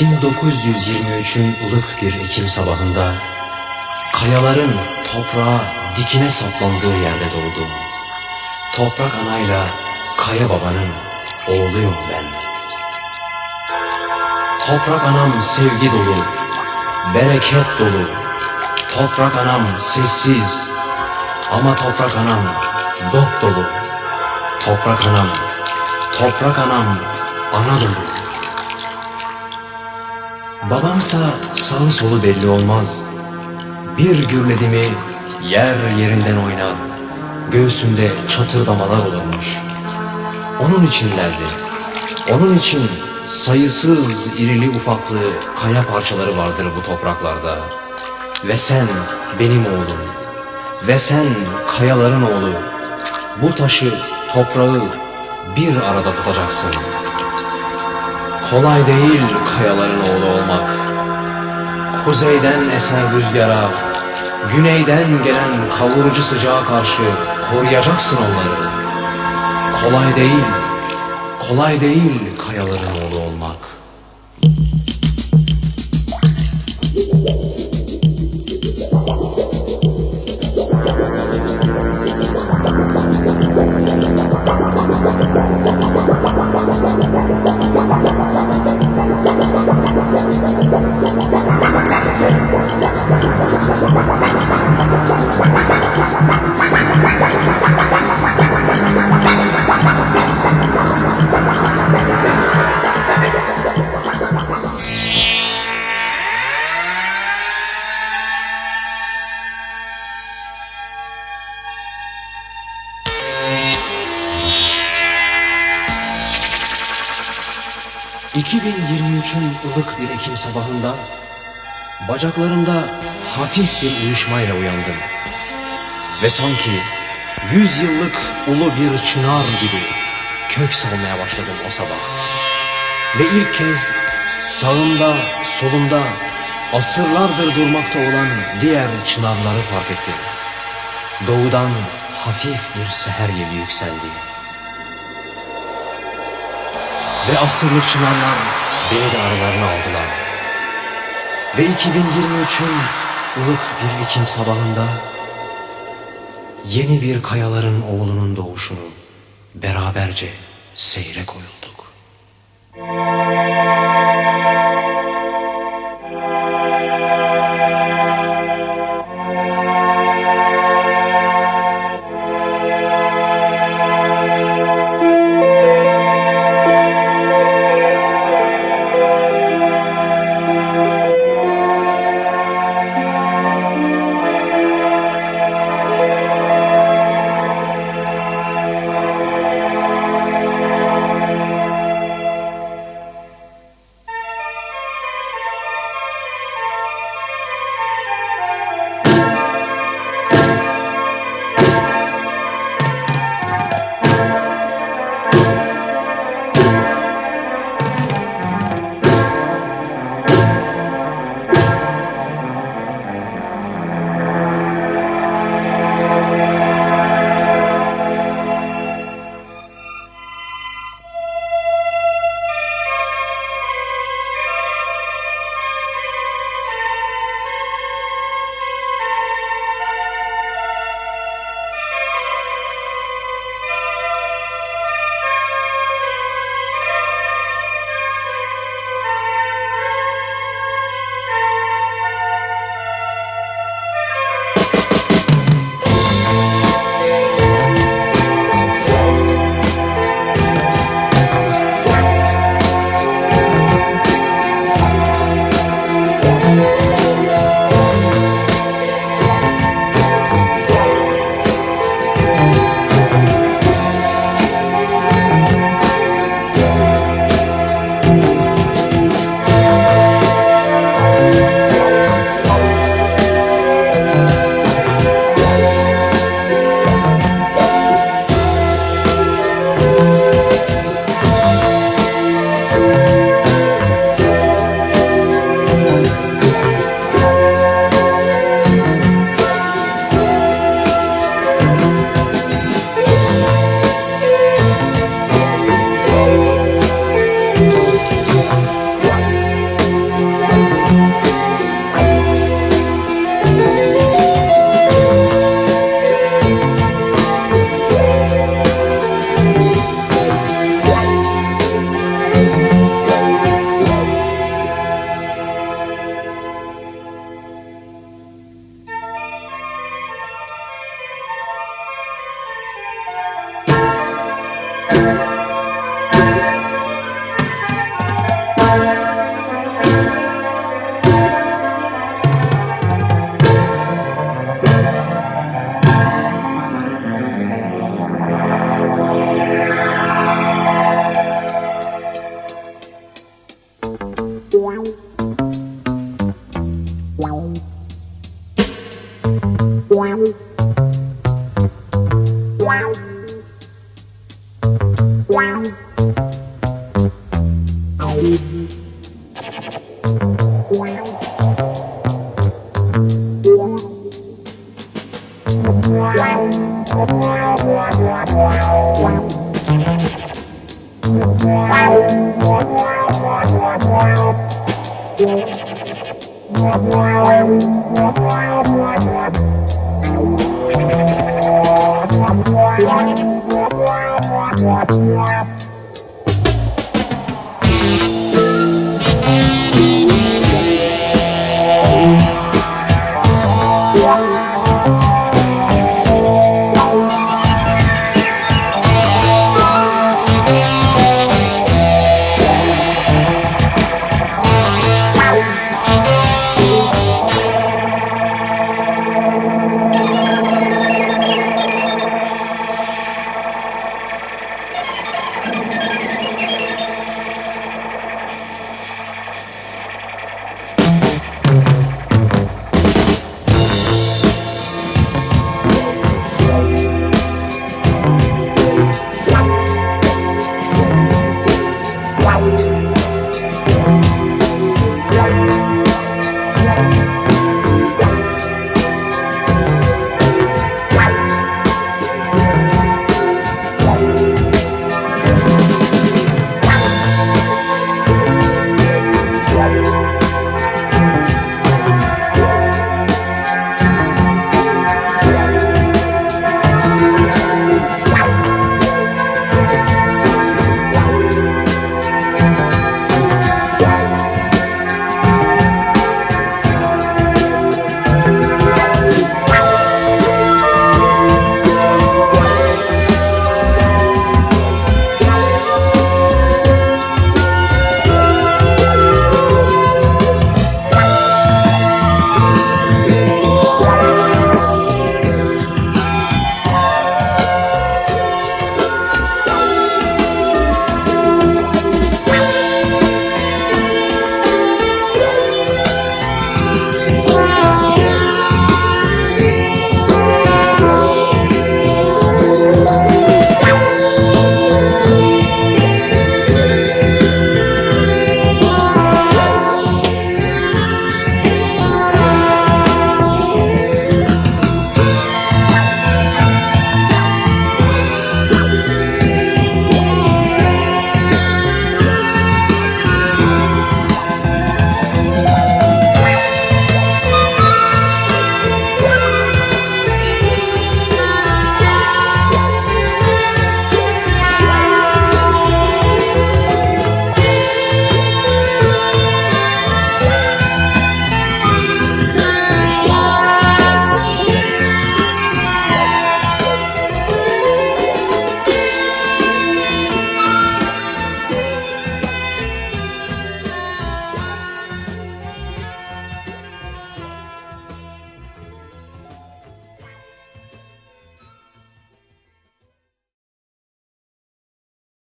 1923'ün ılık bir Ekim sabahında kayaların toprağa dikine saplandığı yerde doğdum. Toprak anayla kaya babanın oğluyum ben. Toprak anam sevgi dolu, bereket dolu. Toprak anam sessiz ama toprak anam dop dolu. Toprak anam, toprak anam ana dolu. Babamsa sağı solu belli olmaz. Bir gürledi mi yer yerinden oynar. Göğsünde çatırdamalar olurmuş. Onun içinlerdi. Onun için sayısız irili ufaklı kaya parçaları vardır bu topraklarda. Ve sen benim oğlum. Ve sen kayaların oğlu. Bu taşı, toprağı bir arada tutacaksın. Kolay değil kayaların oğlu olmak. Kuzeyden esen rüzgara, güneyden gelen kavurucu sıcağa karşı koruyacaksın onları. Kolay değil, kolay değil kayaların oğlu olmak. ...2023'ün ılık bir Ekim sabahında... ...bacaklarımda hafif bir uyuşmayla uyandım. Ve sanki yüz yıllık ulu bir çınar gibi... ...kök salmaya başladım o sabah. Ve ilk kez sağımda, solumda... ...asırlardır durmakta olan diğer çınarları fark ettim. Doğudan hafif bir seher yeli yükseldi. Ve asırlık çınarlar beni de aralarına aldılar. Ve 2023'ün ılık bir Ekim sabahında yeni bir kayaların oğlunun doğuşunu beraberce seyre koyulduk. Yeah. What?